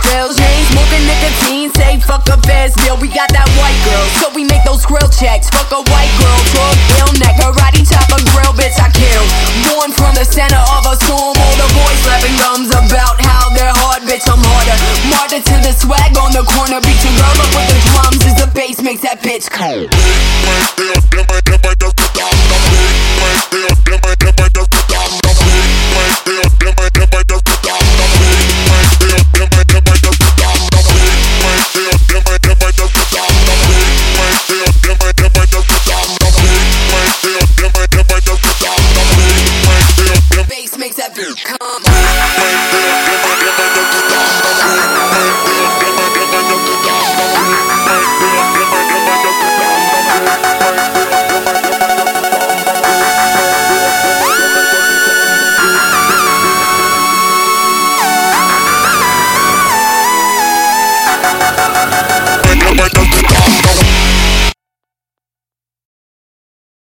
grills. Chain smoking nicotine, say fuck a fast meal. We got that white girl, so we make those grill checks. Fuck a white girl, talk ill neck, karate chop a grill, bitch I kill. Born from the center of a storm, all the boys slapping gums about how they're hard, bitch I'm harder. Martyr to the swag on the corner, beat your girl up with the drums as the bass makes that bitch cold.